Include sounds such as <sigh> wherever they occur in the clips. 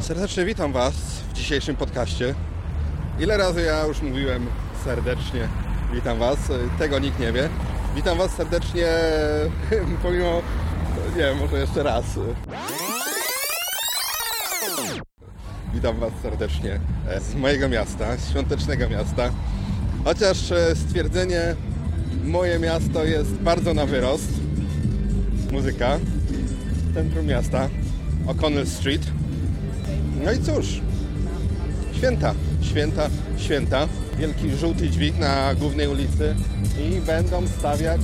Serdecznie witam Was w dzisiejszym podcaście. Ile razy ja już mówiłem serdecznie witam Was, tego nikt nie wie. Witam Was serdecznie, <laughs> pomimo, nie wiem, może jeszcze raz. Witam Was serdecznie z mojego miasta, świątecznego miasta. Chociaż e, stwierdzenie moje miasto jest bardzo na wyrost. Muzyka, centrum miasta, O'Connell Street. No i cóż, święta, święta, święta. Wielki żółty dźwig na głównej ulicy i będą stawiać.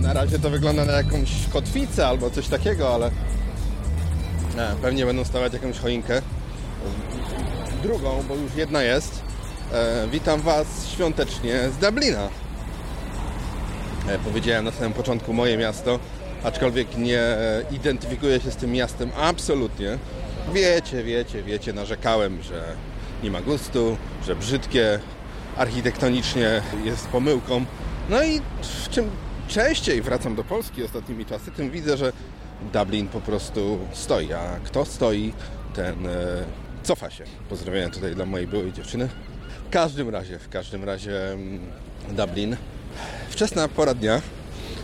Na razie to wygląda na jakąś kotwicę albo coś takiego, ale nie, pewnie będą stawiać jakąś choinkę. Drugą, bo już jedna jest. E, witam Was świątecznie z Dublina. E, powiedziałem na samym początku moje miasto, aczkolwiek nie identyfikuję się z tym miastem absolutnie. Wiecie, wiecie, wiecie, narzekałem, że nie ma gustu, że brzydkie, architektonicznie jest pomyłką. No i czym częściej wracam do Polski ostatnimi czasy, tym widzę, że Dublin po prostu stoi, a kto stoi, ten e, cofa się. Pozdrawiam tutaj dla mojej byłej dziewczyny. W każdym razie, w każdym razie mm, Dublin. Wczesna pora dnia,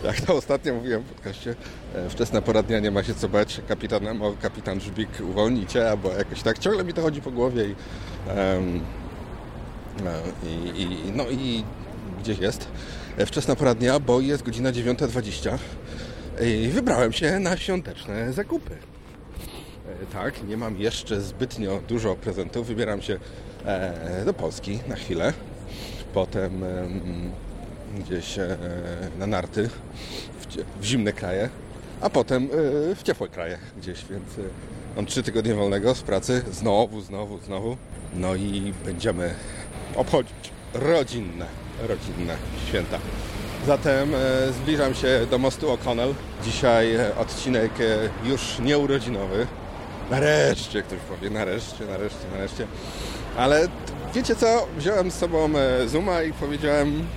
jak to ostatnio mówiłem w podcaście, e, wczesna pora dnia nie ma się co bać, kapitan, kapitan Żbik uwolni cię, albo jakoś tak. Ciągle mi to chodzi po głowie i, no, i, i, no i gdzieś jest. E, Wczesna pora dnia, bo jest godzina 9.20 i wybrałem się na świąteczne zakupy. E, Tak, nie mam jeszcze zbytnio dużo prezentów. Wybieram się do Polski na chwilę. Potem em, gdzieś e, na narty w, zimne kraje, a potem e, w ciepłe kraje gdzieś, więc e, mam trzy tygodnie wolnego z pracy. Znowu, znowu, znowu. No i będziemy obchodzić rodzinne, rodzinne święta. Zatem zbliżam się do mostu O'Connell. Dzisiaj odcinek już nieurodzinowy. Nareszcie, ktoś powie, nareszcie, nareszcie, nareszcie. Ale wiecie co? Wziąłem z sobą Zuma i powiedziałem,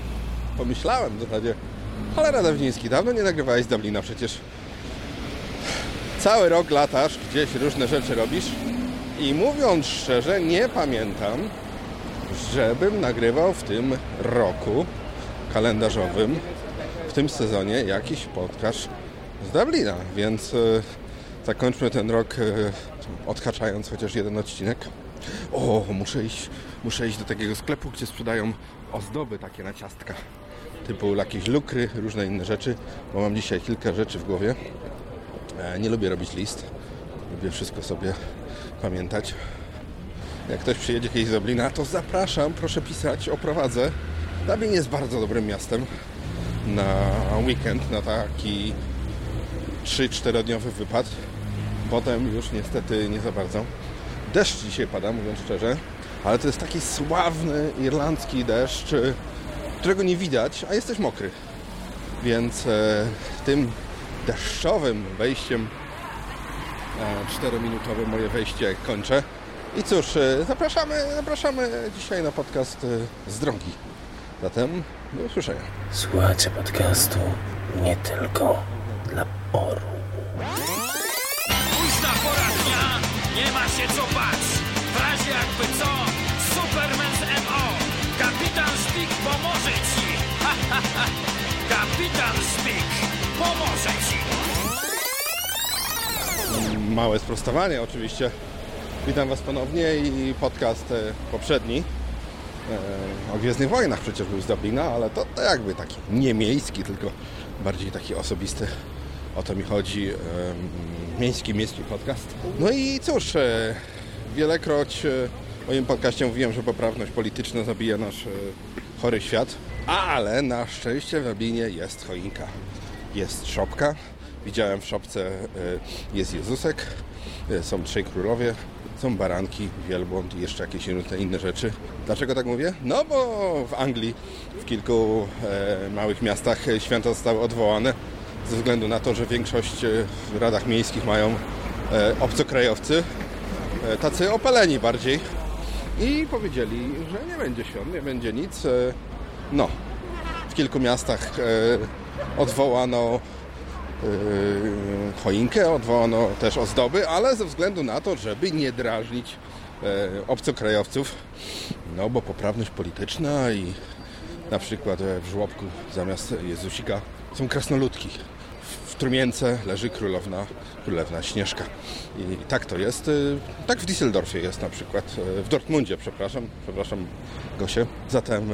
pomyślałem w zasadzie, cholera Dawdziński, dawno nie nagrywałeś z Dublina przecież. Cały rok latasz, gdzieś różne rzeczy robisz i mówiąc szczerze, nie pamiętam, żebym nagrywał w tym roku kalendarzowym, w tym sezonie jakiś podcast z Dublina, więc e, zakończmy ten rok e, odhaczając chociaż jeden odcinek. O, muszę iść, muszę iść do takiego sklepu, gdzie sprzedają ozdoby takie na ciastka, typu jakieś lukry, różne inne rzeczy, bo mam dzisiaj kilka rzeczy w głowie. E, Nie lubię robić list, lubię wszystko sobie pamiętać. Jak ktoś przyjedzie kiedyś z Dublina, to zapraszam, proszę pisać, oprowadzę. Dublin jest bardzo dobrym miastem na weekend, na taki 3-4 dniowy wypad. Potem już niestety nie za bardzo. Deszcz dzisiaj pada, mówiąc szczerze, ale to jest taki sławny irlandzki deszcz, którego nie widać, a jesteś mokry. Więc e, tym deszczowym wejściem e, czterominutowe moje wejście kończę. I cóż, e, zapraszamy, zapraszamy dzisiaj na podcast e, z drogi. Zatem do usłyszenia. Słuchajcie podcastu nie tylko dla orłów. Późna pora dnia, nie ma się co bać. Małe sprostowanie oczywiście. Witam Was ponownie i podcast e, poprzedni e, o Gwiezdnych Wojnach przecież był z Dublina, ale to, to jakby taki nie miejski, tylko bardziej taki osobisty. O to mi chodzi. em, Miejski, miejski podcast. No i cóż, e, wielekroć e, w moim podcaście mówiłem, że poprawność polityczna zabija nasz e, chory świat, ale na szczęście w Dublinie jest choinka. Jest szopka. Widziałem w szopce, e, jest Jezusek, e, są trzej królowie, są baranki, wielbłąd i jeszcze jakieś inne rzeczy. Dlaczego tak mówię? No bo w Anglii, w kilku e, małych miastach święta zostały odwołane ze względu na to, że większość w radach miejskich mają obcokrajowcy, tacy opaleni bardziej. I powiedzieli, że nie będzie świąt, nie będzie nic. No, w kilku miastach odwołano choinkę, odwołano też ozdoby, ale ze względu na to, żeby nie drażnić e, obcokrajowców, no bo poprawność polityczna i na przykład e, w żłobku zamiast Jezusika są krasnoludki. W- trumience leży królowna, królewna Śnieżka. I tak to jest. y, Tak w Düsseldorfie jest na przykład. W Dortmundzie, przepraszam. Przepraszam, Gosie. Zatem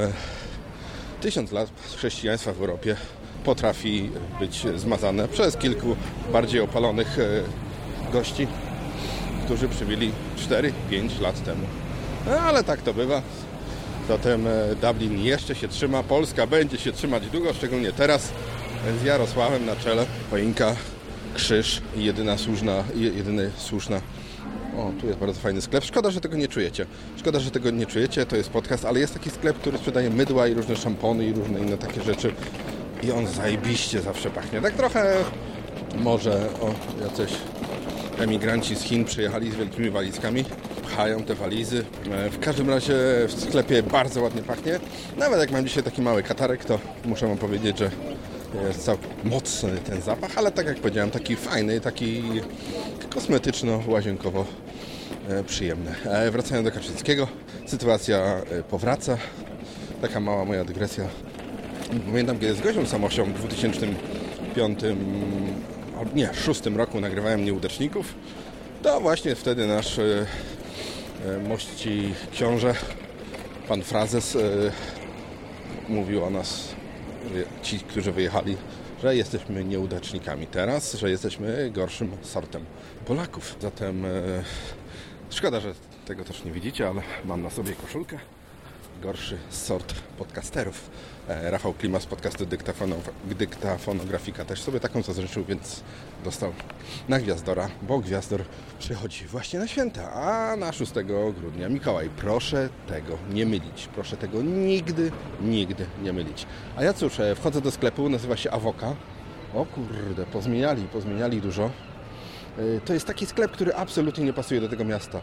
tysiąc lat chrześcijaństwa w Europie potrafi być zmazane przez kilku bardziej opalonych y, gości, którzy przybyli 4-5 lat temu. No, ale tak to bywa. Zatem e, Dublin jeszcze się trzyma, Polska będzie się trzymać długo, szczególnie teraz z Jarosławem na czele. Choinka, krzyż i jedyna słuszna, je- jedyny słuszna. O, tu jest bardzo fajny sklep. Szkoda, że tego nie czujecie. Szkoda, że tego nie czujecie, to jest podcast, ale jest taki sklep, który sprzedaje mydła i różne szampony i różne inne takie rzeczy. I on zajebiście zawsze pachnie. Tak trochę może, o, jacyś emigranci z Chin przyjechali z wielkimi walizkami, pchają te walizy. E, W każdym razie w sklepie bardzo ładnie pachnie. Nawet jak mam dzisiaj taki mały katarek, to muszę wam powiedzieć, że jest całkiem mocny ten zapach, ale tak jak powiedziałem, taki fajny, taki kosmetyczno-łazienkowo e, przyjemny. E, Wracając do Kaczyńskiego, sytuacja powraca. Taka mała moja dygresja Pamiętam, kiedy z Gosią Samosią w 2005, albo nie, 2006 roku nagrywałem Nieudaczników, to właśnie wtedy nasz e, e, mości książę, pan Frazes, e, mówił o nas, e, ci, którzy wyjechali, że jesteśmy nieudacznikami. Teraz, że jesteśmy gorszym sortem Polaków. Zatem e, szkoda, że tego też nie widzicie, ale mam na sobie koszulkę gorszy sort podcasterów. E, Rafał Klima z podcastu Dyktafonografika też sobie taką zazdroczył, więc dostał na Gwiazdora, bo Gwiazdor przychodzi właśnie na święta, a na 6 grudnia Mikołaj. Proszę tego nie mylić. Proszę tego nigdy, nigdy nie mylić. A ja cóż, e, wchodzę do sklepu, nazywa się Awoka. O kurde, pozmieniali, pozmieniali dużo. E, To jest taki sklep, który absolutnie nie pasuje do tego miasta.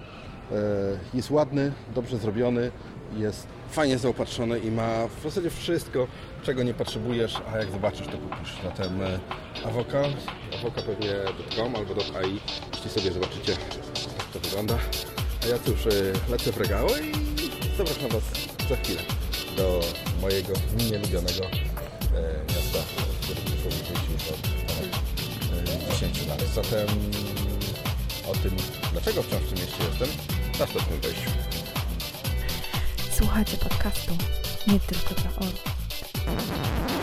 Jest ładny, dobrze zrobiony, jest fajnie zaopatrzony i ma w zasadzie wszystko, czego nie potrzebujesz, a jak zobaczysz, to kupisz. Zatem e, Awoka, awoka pewnie .com albo .ai, jeśli sobie zobaczycie, jak to wygląda. A ja cóż, e, lecę w regały i zapraszam Was za chwilę do mojego nielubionego e, miasta, w którym powiedzmy już od ponad e, 10 lat. Zatem o tym, dlaczego wciąż w tym mieście jestem, w następnym wejściu. Słuchacie podcastu nie tylko dla orłów.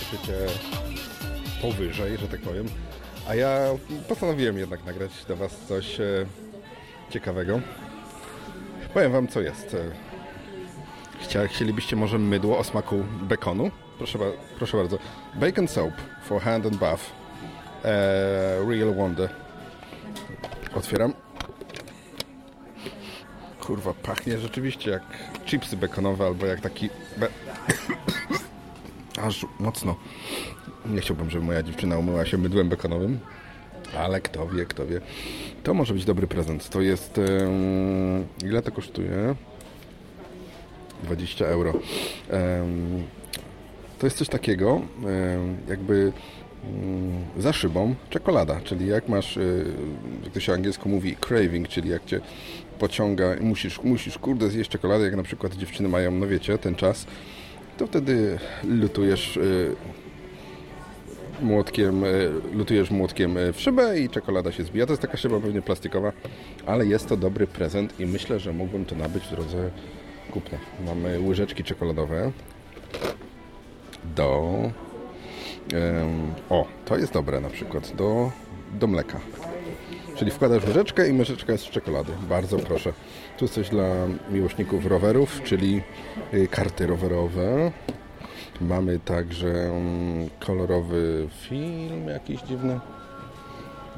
Słyszycie powyżej, że tak powiem. A ja postanowiłem jednak nagrać dla Was coś e, ciekawego. Powiem Wam, co jest. Chcia, chcielibyście może mydło o smaku bekonu? Proszę, proszę bardzo. Bacon soap for hand and bath. E, real wonder. Otwieram. Kurwa, pachnie rzeczywiście jak chipsy bekonowe albo jak taki... Be... Aż mocno. Nie chciałbym, żeby moja dziewczyna umyła się mydłem bekonowym, ale kto wie, kto wie. To może być dobry prezent. To jest... em, ile to kosztuje? 20 euro. Em, to jest coś takiego, em, jakby mm, za szybą czekolada, czyli jak masz, y, jak to się angielsku mówi, craving, czyli jak cię pociąga i musisz, musisz kurde zjeść czekoladę, jak na przykład dziewczyny mają, no wiecie, ten czas, to wtedy lutujesz y, młotkiem, y, lutujesz młotkiem y, w szybę i czekolada się zbija. To jest taka szyba pewnie plastikowa, ale jest to dobry prezent i myślę, że mógłbym to nabyć w drodze kupna. Mamy łyżeczki czekoladowe do o, to jest dobre na przykład do, do mleka. Czyli wkładasz łyżeczkę i łyżeczka jest z czekolady. Bardzo proszę. Tu jest coś dla miłośników rowerów, czyli y, karty rowerowe. Mamy także mm, kolorowy film jakiś dziwny.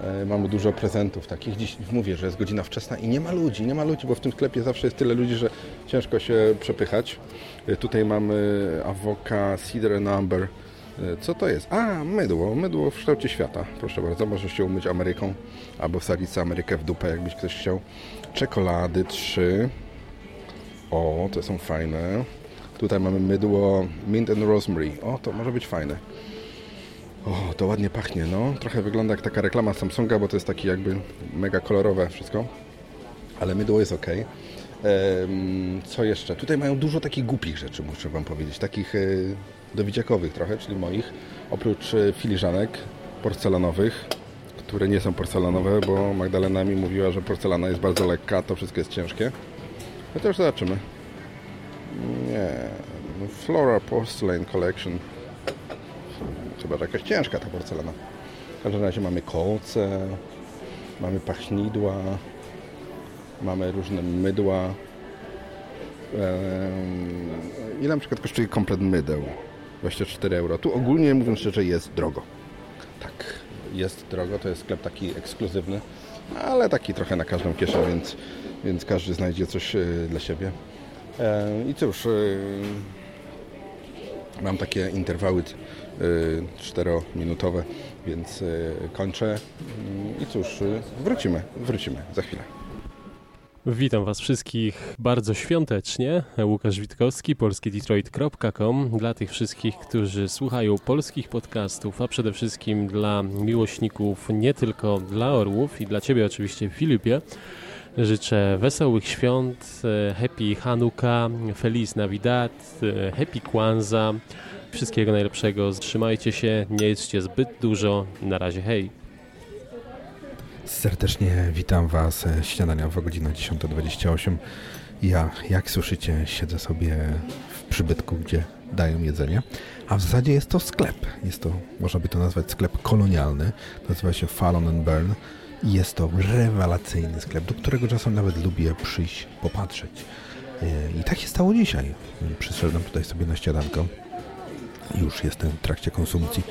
E, Mamy dużo prezentów takich. Dziś mówię, że jest godzina wczesna i nie ma ludzi, nie ma ludzi, bo w tym sklepie zawsze jest tyle ludzi, że ciężko się przepychać. E, Tutaj mamy awoka Cedar. E, Co to jest? A, mydło, mydło w kształcie świata. Proszę bardzo, możesz się umyć Ameryką albo wsadzić Amerykę w dupę, jakbyś ktoś chciał. Czekolady trzy. O, te są fajne. Tutaj mamy mydło Mint and Rosemary. O, to może być fajne. O, to ładnie pachnie, no. Trochę wygląda jak taka reklama Samsunga, bo to jest taki jakby mega kolorowe wszystko. Ale mydło jest ok. co jeszcze? Tutaj mają dużo takich głupich rzeczy, muszę Wam powiedzieć. Takich e, dowidziakowych trochę, czyli moich. Oprócz e, filiżanek porcelanowych, które nie są porcelanowe, bo Magdalena mi mówiła, że porcelana jest bardzo lekka, to wszystko jest ciężkie. No to już zobaczymy. Nie. no, Flora Porcelain Collection. Chyba, że jakaś ciężka ta porcelana. W każdym razie mamy kolce, mamy pachnidła, mamy różne mydła. Ile na przykład kosztuje komplet mydeł? 24 euro. Tu ogólnie mówiąc szczerze jest drogo. Tak, jest drogo, to jest sklep taki ekskluzywny, ale taki trochę na każdą kieszeń, więc, więc każdy znajdzie coś e, dla siebie. E, I cóż, e, mam takie interwały y, czterominutowe, więc kończę. I cóż, wrócimy, wrócimy za chwilę. Witam Was wszystkich bardzo świątecznie. Łukasz Witkowski, polskiedetroit.com. Dla tych wszystkich, którzy słuchają polskich podcastów, a przede wszystkim dla miłośników nie tylko dla orłów i dla Ciebie oczywiście, Filipie, życzę wesołych świąt, e, Happy Hanukkah, Feliz Navidad, e, Happy Kwanzaa. Wszystkiego najlepszego. Trzymajcie się, nie jedzcie zbyt dużo. Na razie, hej. Serdecznie witam Was. e, Śniadania w godzina 10.28. Ja, jak słyszycie, siedzę sobie w przybytku, gdzie dają jedzenie. A w zasadzie jest to sklep. Jest to, można by to nazwać sklep kolonialny. Nazywa się Fallon and Burn. Jest to rewelacyjny sklep, do którego czasem nawet lubię przyjść, popatrzeć. E, I tak się stało dzisiaj. Przyszedłem tutaj sobie na śniadanko. Już jestem w trakcie konsumpcji.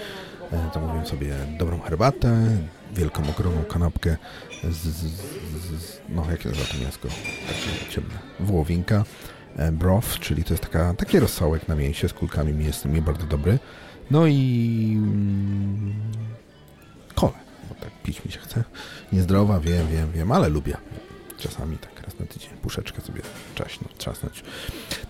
E, Zamówiłem sobie dobrą herbatę, wielką, ogromną kanapkę z, z, z, no jak się nazywa to mięsko? Takie ciemne. Wołowinka, e, broth, czyli to jest taka, taki rosołek na mięsie z kulkami mięsnymi, bardzo dobry. No i mm, kole, bo tak pić mi się chce. Niezdrowa, wiem, wiem, wiem, ale lubię. Czasami tak raz na tydzień puszeczkę sobie czaśnąć, trzasnąć.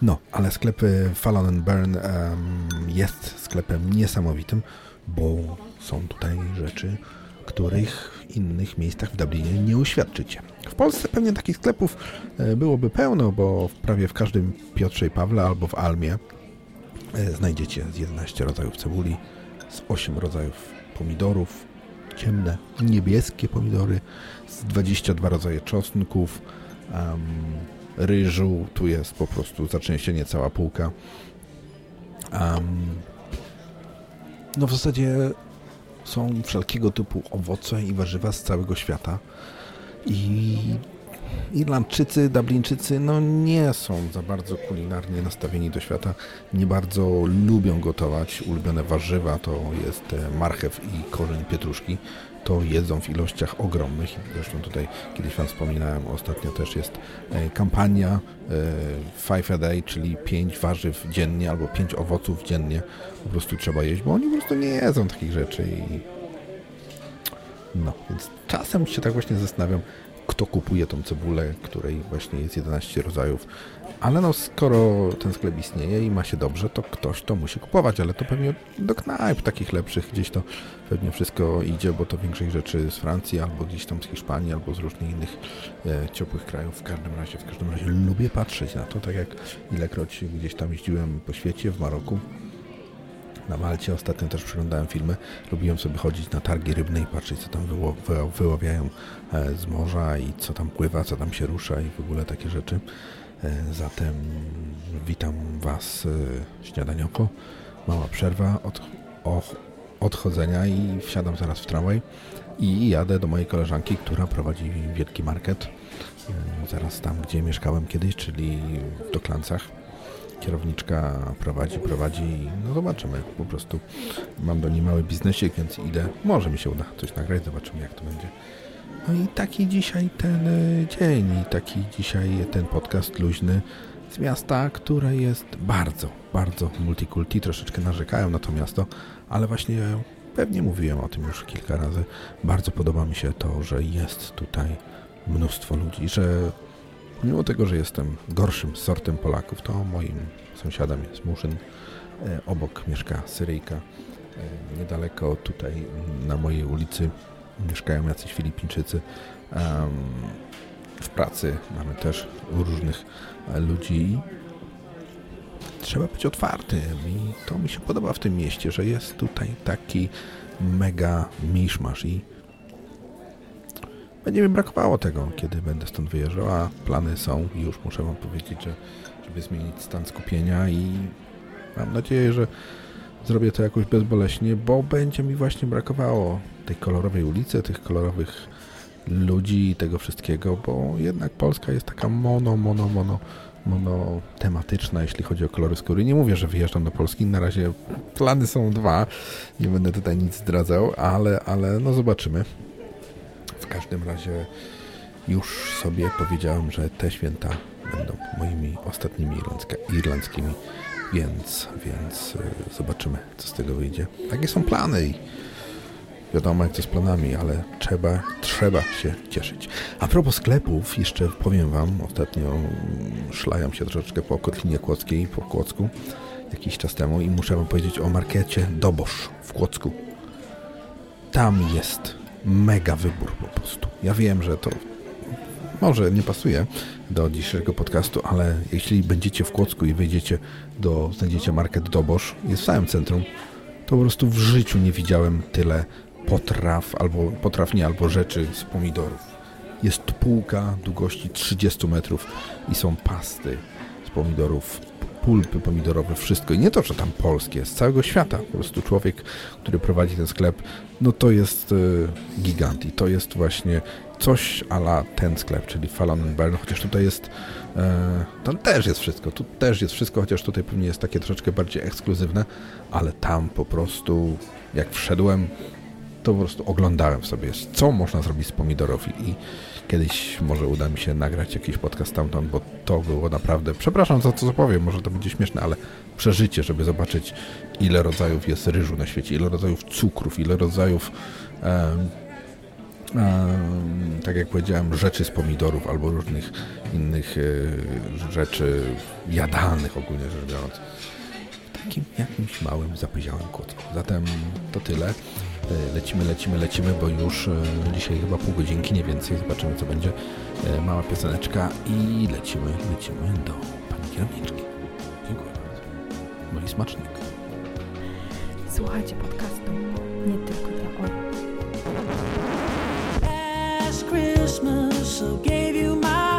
No, ale sklep e, Fallon Burn em, jest sklepem niesamowitym, bo są tutaj rzeczy, których w innych miejscach w Dublinie nie uświadczycie. W Polsce pewnie takich sklepów e, byłoby pełno, bo prawie w każdym Piotrze i Pawle albo w Almie e, znajdziecie z 11 rodzajów cebuli, z 8 rodzajów pomidorów, ciemne, niebieskie pomidory, z 22 rodzaje czosnków, em, ryżu, tu jest po prostu zaczęścienie cała półka. Em, no w zasadzie są wszelkiego typu owoce i warzywa z całego świata. I Irlandczycy, Dublińczycy no nie są za bardzo kulinarnie nastawieni do świata. Nie bardzo lubią gotować. Ulubione warzywa to jest e, marchew i korzeń pietruszki. To jedzą w ilościach ogromnych. Zresztą tutaj kiedyś Wam wspominałem, ostatnio też jest e, kampania e, Five a Day, czyli pięć warzyw dziennie albo pięć owoców dziennie. Po prostu trzeba jeść, bo oni po prostu nie jedzą takich rzeczy i no, więc czasem się tak właśnie zastanawiam, kto kupuje tą cebulę, której właśnie jest 11 rodzajów. Ale no, skoro ten sklep istnieje i ma się dobrze, to ktoś to musi kupować, ale to pewnie do knajp takich lepszych gdzieś to pewnie wszystko idzie, bo to większość rzeczy z Francji, albo gdzieś tam z Hiszpanii, albo z różnych innych e, ciepłych krajów. W każdym razie, w każdym razie lubię patrzeć na to, tak jak ilekroć gdzieś tam jeździłem po świecie, w Maroku, na Malcie. Ostatnio też przeglądałem filmy. Lubiłem sobie chodzić na targi rybne i patrzeć, co tam wyło, wy, wyławiają e, z morza i co tam pływa, co tam się rusza i w ogóle takie rzeczy. E, Zatem witam Was e, śniadanioko. Mała przerwa od, o, odchodzenia i wsiadam zaraz w tramwaj i jadę do mojej koleżanki, która prowadzi wielki market. Zaraz tam, gdzie mieszkałem kiedyś, czyli w Doklancach. Kierowniczka prowadzi, prowadzi no zobaczymy. Po prostu mam do niej mały biznesik, więc idę. Może mi się uda coś nagrać, zobaczymy jak to będzie. No i taki dzisiaj ten e, dzień i taki dzisiaj ten podcast luźny z miasta, które jest bardzo, bardzo multikulti. Troszeczkę narzekają na to miasto, ale właśnie pewnie mówiłem o tym już kilka razy. Bardzo podoba mi się to, że jest tutaj mnóstwo ludzi, że Mimo tego, że jestem gorszym sortem Polaków, to moim sąsiadem jest Murzyn. E, Obok mieszka Syryjka. E, Niedaleko tutaj na mojej ulicy mieszkają jacyś Filipińczycy. W pracy mamy też różnych e, ludzi. Trzeba być otwartym i to mi się podoba w tym mieście, że jest tutaj taki mega miszmasz i będzie mi brakowało tego, kiedy będę stąd wyjeżdżał, a plany są i już muszę wam powiedzieć, że żeby zmienić stan skupienia i mam nadzieję, że zrobię to jakoś bezboleśnie, bo będzie mi właśnie brakowało tej kolorowej ulicy, tych kolorowych ludzi i tego wszystkiego, bo jednak Polska jest taka mono, mono, mono, mono tematyczna, jeśli chodzi o kolory skóry. Nie mówię, że wyjeżdżam do Polski, na razie plany są dwa, nie będę tutaj nic zdradzał, ale, ale no zobaczymy. Każdym razie już sobie powiedziałem, że te święta będą moimi ostatnimi irlandzkimi, więc, więc y, zobaczymy, co z tego wyjdzie. Takie są plany i wiadomo, jak to z planami, ale trzeba, trzeba się cieszyć. A propos sklepów, jeszcze powiem Wam, ostatnio szlajam się troszeczkę po Kotlinie Kłodzkiej, po Kłodzku, jakiś czas temu i muszę Wam powiedzieć o markecie Dobosz w Kłodzku tam jest mega wybór po prostu. Ja wiem, że to może nie pasuje do dzisiejszego podcastu, ale jeśli będziecie w Kłodzku i wejdziecie do, znajdziecie market Dobosz, jest w samym centrum, to po prostu w życiu nie widziałem tyle potraw, albo potraw nie, albo rzeczy z pomidorów. Jest półka długości 30 metrów i są pasty z pomidorów, pulpy pomidorowe, wszystko. I nie to, że tam polskie, z całego świata. Po prostu człowiek, który prowadzi ten sklep, no to jest y, gigant i to jest właśnie coś ala ten sklep, czyli Fallon Burn, chociaż tutaj jest e, tam też jest wszystko, tu też jest wszystko, chociaż tutaj pewnie jest takie troszeczkę bardziej ekskluzywne, ale tam po prostu jak wszedłem, to po prostu oglądałem sobie, co można zrobić z pomidorów i kiedyś może uda mi się nagrać jakiś podcast tamtąd, bo to było naprawdę, przepraszam za to, co powiem, może to będzie śmieszne, ale przeżycie, żeby zobaczyć ile rodzajów jest ryżu na świecie, ile rodzajów cukrów, ile rodzajów tak jak powiedziałem, rzeczy z pomidorów albo różnych innych e, rzeczy jadalnych ogólnie rzecz biorąc w takim jakimś małym, zapyziałym kotku. Zatem to tyle. E, Lecimy, lecimy, lecimy, bo już e, dzisiaj chyba pół godzinki, nie więcej. Zobaczymy, co będzie. E, Mała pioseneczka i lecimy, lecimy do pani kierowniczki. Dziękuję bardzo. No i smacznego. Słuchajcie podcastu nie tylko dla. Last Christmas I gave you my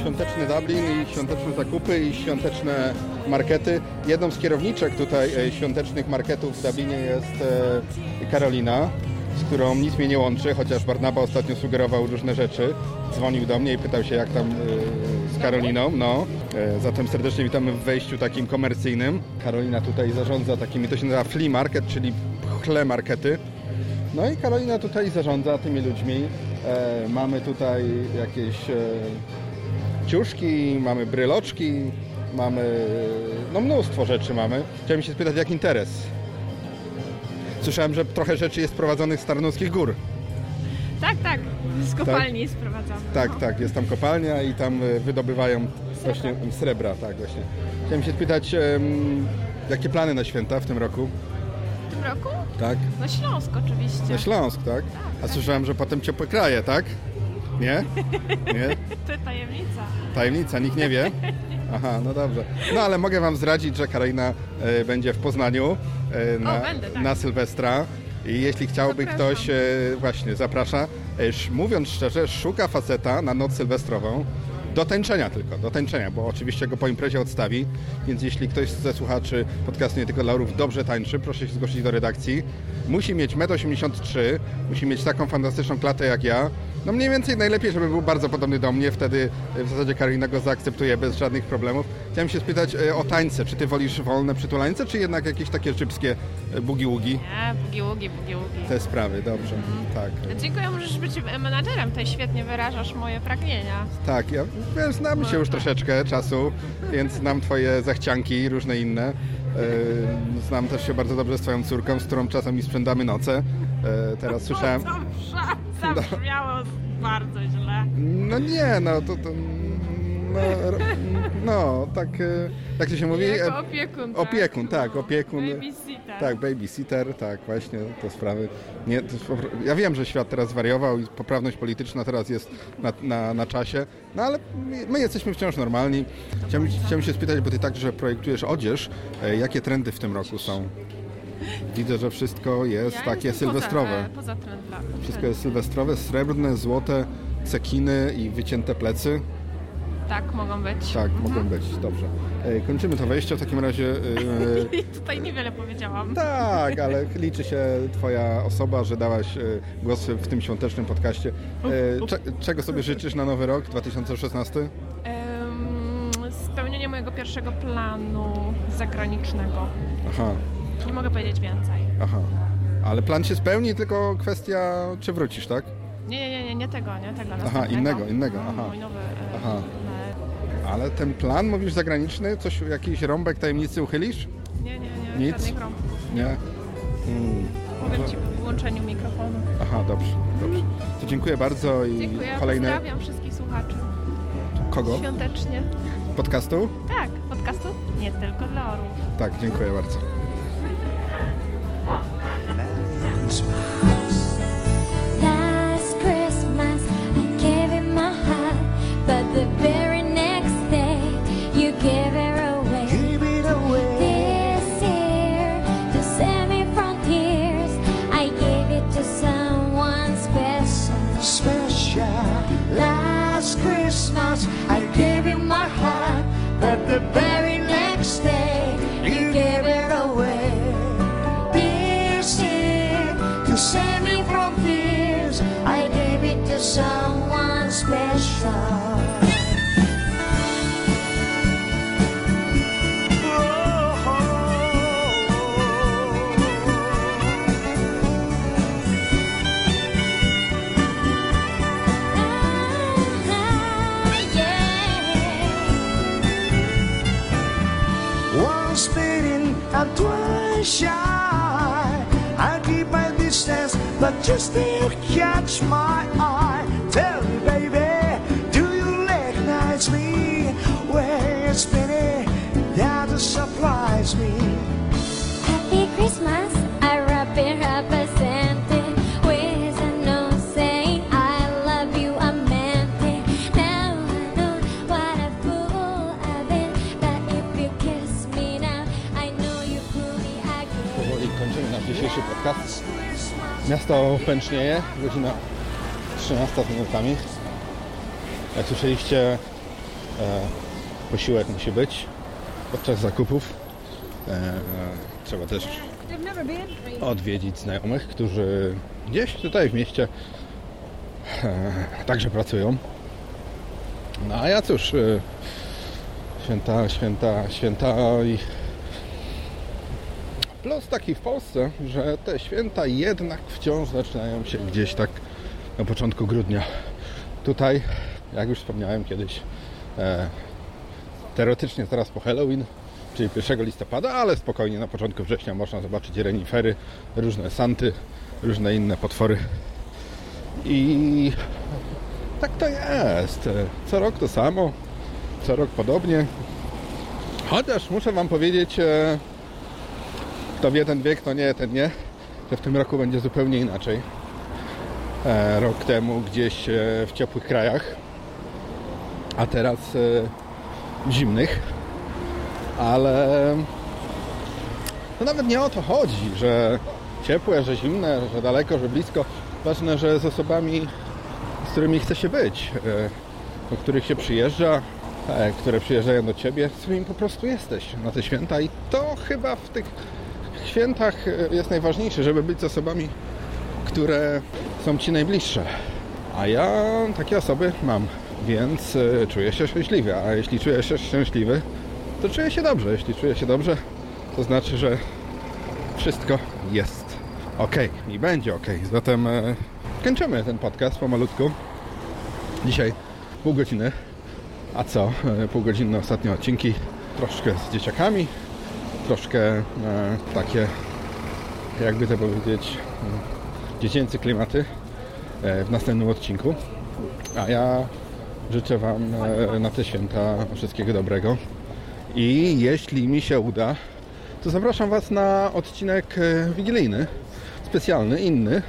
Świąteczny Dublin i świąteczne zakupy i świąteczne markety. Jedną z kierowniczek tutaj e, świątecznych marketów w Dublinie jest e, Karolina. z którą nic mnie nie łączy, chociaż Barnaba ostatnio sugerował różne rzeczy. Dzwonił do mnie i pytał się, jak tam e, z Karoliną. No, zatem serdecznie witamy w wejściu takim komercyjnym. Karolina tutaj zarządza takimi, to się nazywa flea market, czyli chle markety. No i Karolina tutaj zarządza tymi ludźmi. E, mamy tutaj jakieś e, ciuszki, mamy bryloczki, mamy no mnóstwo rzeczy mamy. Chciałem się spytać, jak interes? Słyszałem, że trochę rzeczy jest prowadzonych z Tarnowskich Gór. Tak, tak. Z kopalni sprowadzamy. Tak, tak, jest tam kopalnia i tam e, wydobywają właśnie srebra, tak właśnie. Chciałem się spytać, jakie plany na święta w tym roku? W tym roku? Tak? Na Śląsk oczywiście. Na Śląsk, tak? A słyszałem, że potem ciepłe kraje, tak? Nie? Nie? <laughs> To tajemnica. Tajemnica, nikt nie wie? Aha, no dobrze. No ale mogę Wam zdradzić, że Karolina e, będzie w Poznaniu e, na, będę, tak. na Sylwestra. I jeśli chciałby Zapraszam. ktoś, e, właśnie, zaprasza, sz- mówiąc szczerze, szuka faceta na noc sylwestrową, do tańczenia tylko, do tańczenia, bo oczywiście go po imprezie odstawi, więc jeśli ktoś ze słuchaczy podcastu Nie Tylko dla Orów dobrze tańczy, proszę się zgłosić do redakcji. Musi mieć 1,83 m, musi mieć taką fantastyczną klatę jak ja. No mniej więcej najlepiej, żeby był bardzo podobny do mnie, wtedy e, w zasadzie Karolina go zaakceptuje bez żadnych problemów. Chciałem się spytać e, o tańce, czy ty wolisz wolne przytulańce, czy jednak jakieś takie szybskie e, bugi-ługi? Nie, bugi-ługi, bugi-ługi. Te sprawy, dobrze, tak. Dziękuję, możesz być menadżerem. Tutaj świetnie wyrażasz moje pragnienia. Tak, ja wiesz, znamy się już troszeczkę czasu, więc znam twoje zachcianki i różne inne. Znam też się bardzo dobrze z twoją córką, z którą czasami spędzamy noce. E, Teraz <laughs> słyszałem... Zawsze zabrzmiało bardzo źle. No nie, no to... to no, no, tak, e, jak to się mówi? Jako E, opiekun, tak. Opiekun, tak, opiekun. Babysitter. Tak, babysitter, tak, właśnie, te sprawy. Nie, to ja wiem, że świat teraz zwariował i poprawność polityczna teraz jest na, na, na czasie, no ale my jesteśmy wciąż normalni. Chciałem, chciałem się spytać, bo ty także projektujesz odzież, e, jakie trendy w tym roku są? Widzę, że wszystko jest Ja takie sylwestrowe. Poza, poza trendla. Wszystko jest sylwestrowe, srebrne, złote, cekiny i wycięte plecy. Tak, mogą być. Tak, mogą być, dobrze. E, Kończymy to wejście w takim razie. e, <laughs> I tutaj niewiele powiedziałam. Tak, ale liczy się Twoja osoba, że dałaś e, głos w tym świątecznym podcaście. E, Cze czego sobie życzysz na nowy rok 2016? Em, spełnienie mojego pierwszego planu zagranicznego. Aha, Nie mogę powiedzieć więcej. aha. Ale plan się spełni, tylko kwestia, czy wrócisz, tak? Nie, nie, nie, nie, tego, nie tego. Aha, innego, innego, aha. Mój nowy. e, Aha. e, Ale ten plan, mówisz, zagraniczny? Coś, jakiś rąbek tajemnicy uchylisz? Nie, nie, nie, Nic? żadnych rąk. Nie? Mm. Mówię Ci po włączeniu mikrofonu. Aha, dobrze, dobrze. To dziękuję bardzo i Dziękuję, kolejne... pozdrawiam wszystkich słuchaczy. Kogo? Świątecznie. Podcastu? Tak, podcastu nie tylko dla orłów. Tak, dziękuję bardzo. Last Christmas I gave it my heart, but the very next day you gave it away. This year to save me from tears, I gave it to someone special. special. Last Christmas I gave you my heart, but the very next day and twice shy. I keep my distance, but you still catch my eye. Miasto pęcznieje, godzina 13 z minutami. Jak słyszeliście, e, posiłek musi być podczas zakupów. E, e, trzeba też odwiedzić znajomych, którzy gdzieś tutaj w mieście e, także pracują. No a ja cóż, e, święta, święta, święta i plus taki w Polsce, że te święta jednak wciąż zaczynają się gdzieś tak na początku grudnia. Tutaj, jak już wspomniałem kiedyś, e, teoretycznie teraz po Halloween, czyli 1 listopada, ale spokojnie na początku września można zobaczyć renifery, różne santy, różne inne potwory. I tak to jest. Co rok to samo, co rok podobnie. Chociaż muszę Wam powiedzieć, e, kto wie ten wie, kto nie, ten nie, że w tym roku będzie zupełnie inaczej. E, Rok temu gdzieś e, w ciepłych krajach, a teraz e, zimnych. Ale no nawet nie o to chodzi, że ciepłe, że zimne, że daleko, że blisko. Ważne, że z osobami, z którymi chce się być, do których się przyjeżdża, które przyjeżdżają do Ciebie, z którymi po prostu jesteś na te święta i to chyba w tych świętach e, jest najważniejsze, żeby być z osobami, które są Ci najbliższe. A ja takie osoby mam, więc e, czuję się szczęśliwy. A jeśli czuję się szczęśliwy, to czuję się dobrze. Jeśli czuję się dobrze, to znaczy, że wszystko jest ok i będzie ok. Zatem e, kończymy ten podcast pomalutku. Dzisiaj pół godziny. A co? E, półgodzinne ostatnie odcinki. Troszkę z dzieciakami, troszkę e, takie, jakby to powiedzieć, dziecięce klimaty e, w następnym odcinku. A ja życzę Wam e, na te święta wszystkiego dobrego. I jeśli mi się uda, to zapraszam Was na odcinek wigilijny, specjalny, inny,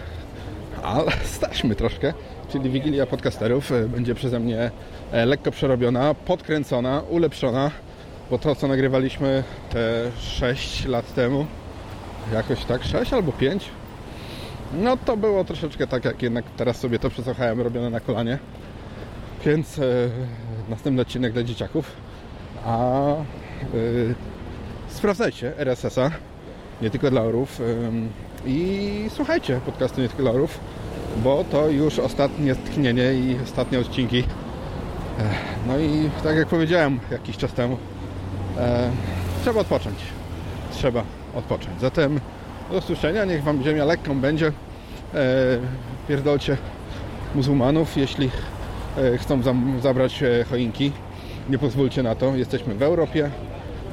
ale <laughs> staśmy troszkę, czyli Wigilia Podcasterów będzie przeze mnie lekko przerobiona, podkręcona, ulepszona, bo to co nagrywaliśmy te 6 lat temu, jakoś tak 6 albo 5, no to było troszeczkę tak, jak jednak teraz sobie to przesłuchałem, robione na kolanie. Więc e, następny odcinek dla dzieciaków. A e, sprawdzajcie RSS-a, nie tylko dla orów. I słuchajcie podcastu nie tylko dla orów, bo to już ostatnie tchnienie i ostatnie odcinki. E, no i tak jak powiedziałem jakiś czas temu, e, trzeba odpocząć. Trzeba odpocząć. Zatem do usłyszenia, niech Wam ziemia lekką będzie. E, pierdolcie muzułmanów, jeśli e, chcą zabrać e, choinki. Nie pozwólcie na to. Jesteśmy w Europie.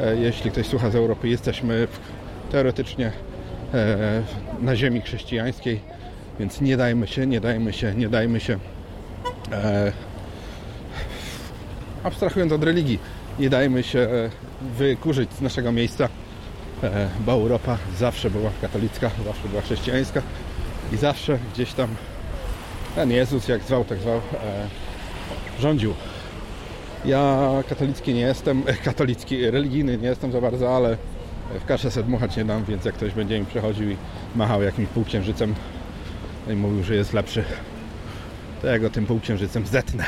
E, jeśli ktoś słucha z Europy, jesteśmy w, teoretycznie e, na ziemi chrześcijańskiej, więc nie dajmy się, nie dajmy się, nie dajmy się e, abstrahując od religii, nie dajmy się e, wykurzyć z naszego miejsca, e, bo Europa zawsze była katolicka, zawsze była chrześcijańska i zawsze gdzieś tam ten Jezus, jak zwał, tak zwał, e, rządził. Ja katolicki nie jestem, katolicki, religijny nie jestem za bardzo, ale w kaszę sobie dmuchać nie dam, więc jak ktoś będzie mi przechodził i machał jakimś półksiężycem i mówił, że jest lepszy, to ja go tym półksiężycem zetnę.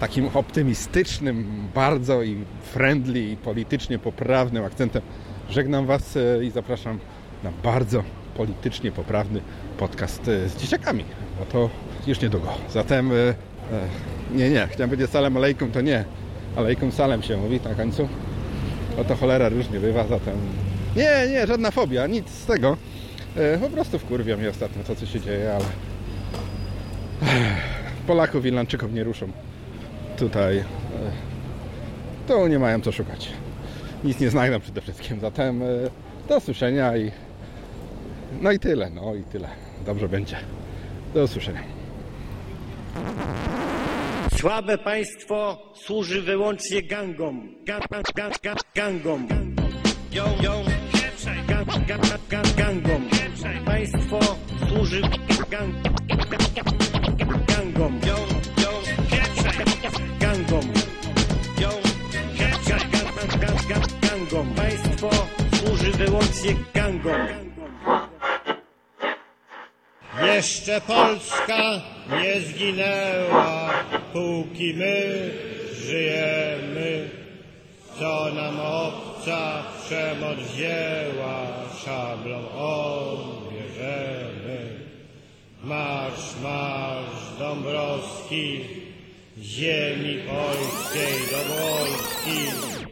Takim optymistycznym, bardzo i friendly i politycznie poprawnym akcentem żegnam Was e, i zapraszam na bardzo politycznie poprawny podcast e, z dzieciakami, bo to już niedługo. Zatem e, nie, nie, chciałem powiedzieć salam alejkum, to nie. Alejkum salem się mówi na końcu. Oto cholera różnie bywa, zatem... Nie, nie, żadna fobia, nic z tego. Po prostu wkurwia mnie ostatnio to, co się dzieje, ale... Polaków i Irlandczyków nie ruszą. Tutaj... E, to nie mają co szukać. Nic nie znajdą przede wszystkim, zatem e, do usłyszenia i... No i tyle, no i tyle. Dobrze będzie. Do usłyszenia. Słabe państwo służy wyłącznie gangom. Gang, gang, gang, gang, gangom. Yo, yo. Gang, gang, gang, gangom. Państwo służy gang. Yo, yo. Gangom. Gang, gang, gang, gang, gang, gangom. Państwo służy wyłącznie gangom. Jeszcze Polska nie zginęła, póki my żyjemy. co nam obca przemoc wzięła, szablą odbierzemy. Marsz, marsz Dąbrowski, ziemi polskiej do Polski,